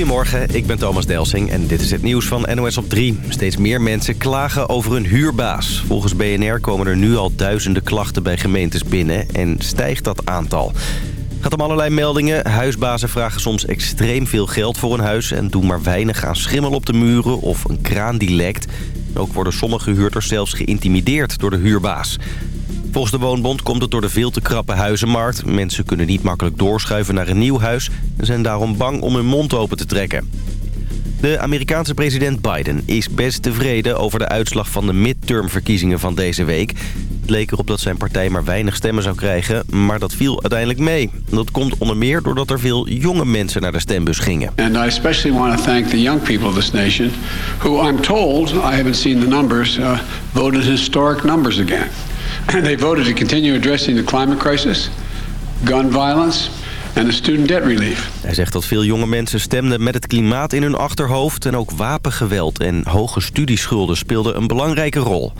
Goedemorgen, ik ben Thomas Delsing en dit is het nieuws van NOS op 3. Steeds meer mensen klagen over hun huurbaas. Volgens BNR komen er nu al duizenden klachten bij gemeentes binnen en stijgt dat aantal. Het gaat om allerlei meldingen. Huisbazen vragen soms extreem veel geld voor een huis... en doen maar weinig aan schimmel op de muren of een kraan die lekt. Ook worden sommige huurders zelfs geïntimideerd door de huurbaas. Volgens de Woonbond komt het door de veel te krappe huizenmarkt. Mensen kunnen niet makkelijk doorschuiven naar een nieuw huis... en zijn daarom bang om hun mond open te trekken. De Amerikaanse president Biden is best tevreden over de uitslag van de midtermverkiezingen van deze week. Het leek erop dat zijn partij maar weinig stemmen zou krijgen, maar dat viel uiteindelijk mee. Dat komt onder meer doordat er veel jonge mensen naar de stembus gingen. And I especially want to thank the young people nation, who I'm told, I haven't seen the numbers, uh, voted historic numbers. They voted to continue addressing the climate crisis, gun violence en de student debt relief. Hij zegt dat veel jonge mensen stemden met het klimaat in hun achterhoofd... en ook wapengeweld en hoge studieschulden speelden een belangrijke rol.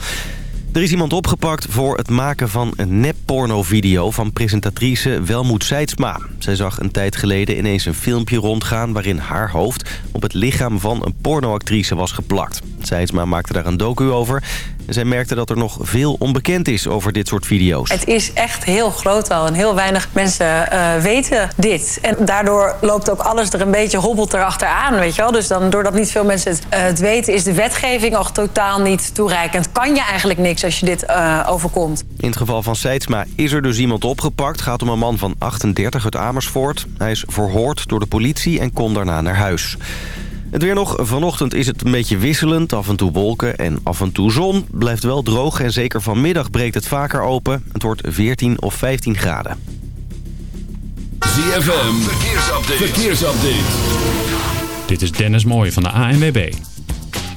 Er is iemand opgepakt voor het maken van een nep-porno-video van presentatrice Welmoed Seidsma. Zij zag een tijd geleden ineens een filmpje rondgaan waarin haar hoofd op het lichaam van een pornoactrice was geplakt. Seidsma maakte daar een docu over en zij merkte dat er nog veel onbekend is over dit soort video's. Het is echt heel groot al en heel weinig mensen uh, weten dit. En daardoor loopt ook alles er een beetje hobbelt erachteraan, weet je wel. Dus dan, doordat niet veel mensen het, uh, het weten, is de wetgeving ook totaal niet toereikend. Kan je eigenlijk niks als je dit uh, overkomt. In het geval van Seidsma is er dus iemand opgepakt. gaat om een man van 38 uit Amersfoort. Hij is verhoord door de politie en kon daarna naar huis. Het weer nog. Vanochtend is het een beetje wisselend. Af en toe wolken en af en toe zon. Blijft wel droog en zeker vanmiddag breekt het vaker open. Het wordt 14 of 15 graden. ZFM. Verkeersupdate. Verkeersupdate. Dit is Dennis Mooij van de ANWB.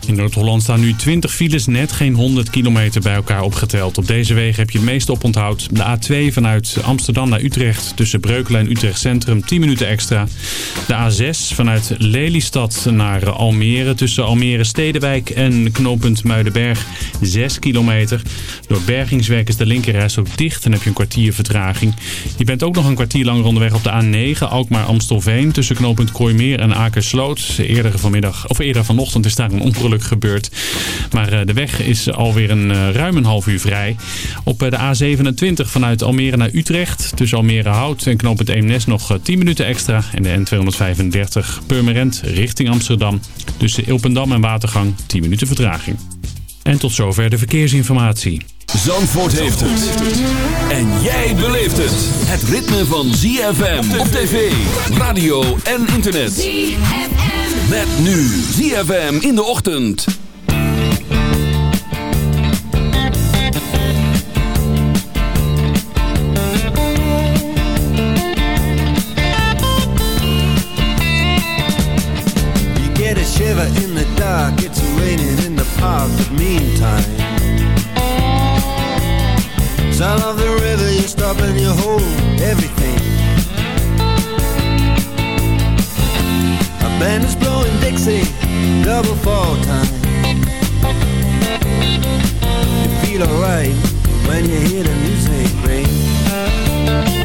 In Noord-Holland staan nu 20 files, net geen 100 kilometer bij elkaar opgeteld. Op deze wegen heb je het meeste oponthoud. De A2 vanuit Amsterdam naar Utrecht tussen Breukelen en Utrecht Centrum 10 minuten extra. De A6 vanuit Lelystad naar Almere tussen Almere Stedenwijk en knooppunt Muidenberg 6 kilometer. Door bergingswerk is de linkerreis ook dicht en heb je een kwartier vertraging. Je bent ook nog een kwartier langer onderweg op de A9 Alkmaar-Amstelveen tussen knooppunt Kooimeer en Akersloot. Eerder vanmiddag of eerder vanochtend is daar een ongeluk gebeurd. Maar de weg is alweer een ruim een half uur vrij. Op de A27 vanuit Almere naar Utrecht. Tussen Almere Hout en knooppunt Eemnes nog 10 minuten extra. En de N235 Purmerend richting Amsterdam. Tussen Ilpendam en Watergang 10 minuten vertraging. En tot zover de verkeersinformatie. Zandvoort heeft het. En jij beleeft het. Het ritme van ZFM op tv, radio en internet. ZFM. Met nu ZFM in de ochtend. You get a shiver in the dark, it's raining in the park, but meantime Sound of the river, you stop and you hold everything Band is blowing double fall time. You feel alright when you hear the music ring.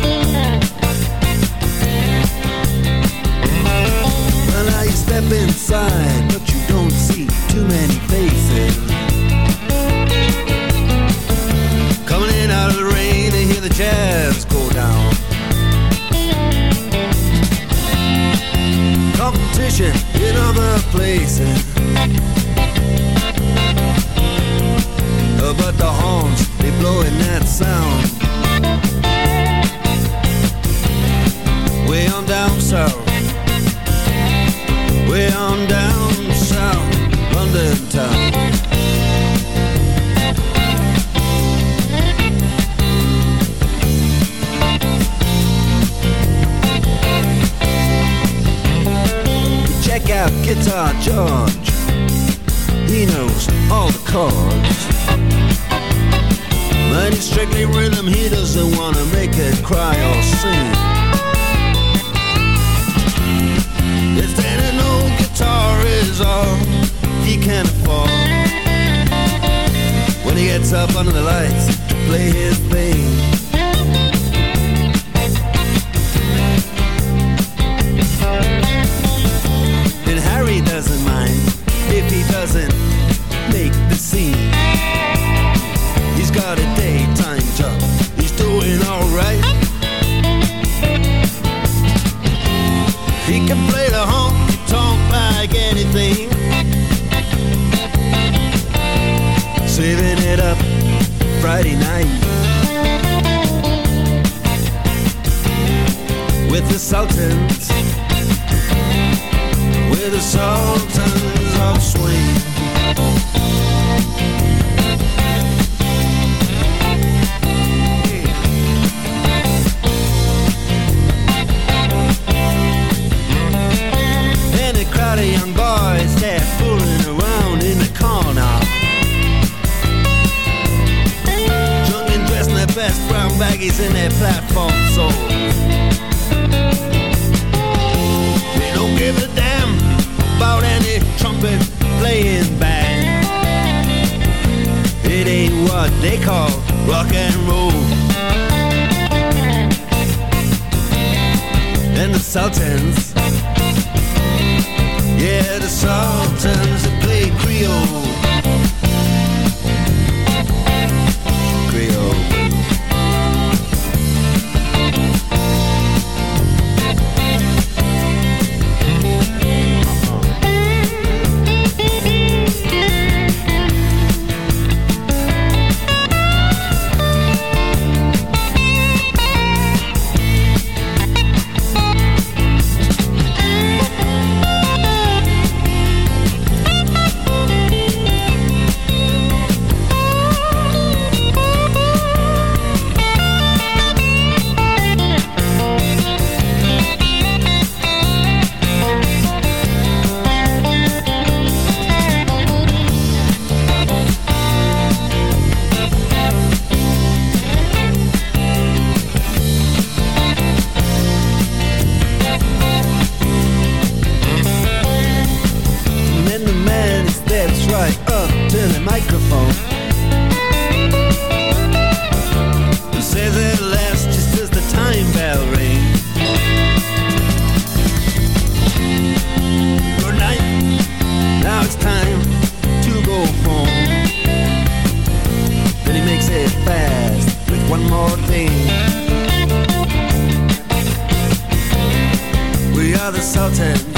We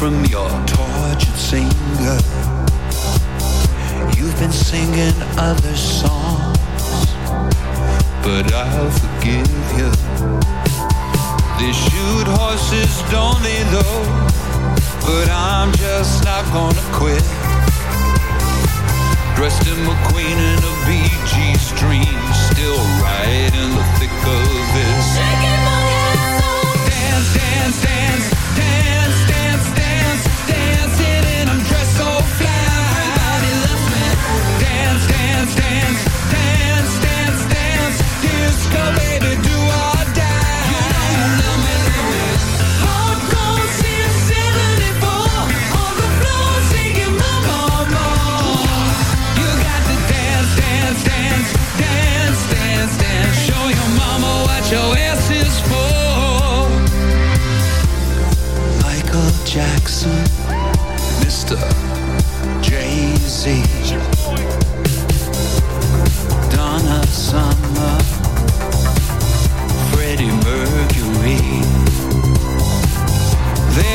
from your tortured singer. You've been singing other songs, but I'll forgive you. They shoot horses, don't they, though? But I'm just not gonna quit. Dressed in McQueen and a BG stream, still right in the thick of it. go baby do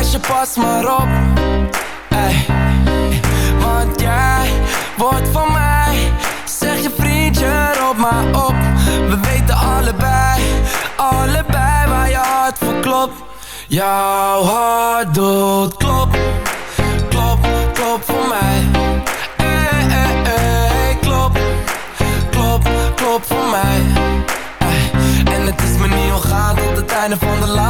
meisje, pas maar op. Ey. Want jij wordt van mij, zeg je vriendje, roep maar op. We weten allebei, allebei waar je hart voor klopt. Jouw hart doet klop, klop, klop voor mij. Ey, ey, ey, klop, klop, klop voor mij. En het is me niet ontgaan tot het einde van de laatste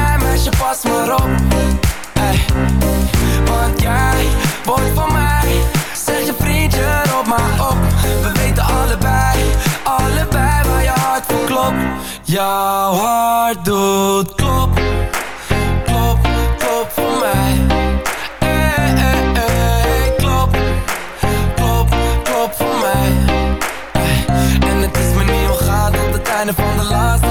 meisje pas maar op. Want jij wordt van mij, zeg je vriendje op maar op. We weten allebei, allebei waar je hart voor klopt. Jouw hart doet klop, klop, klop voor mij. Ey, ey, klop, klop, klop voor mij. En het is me niet ontgaan tot het einde van de laatste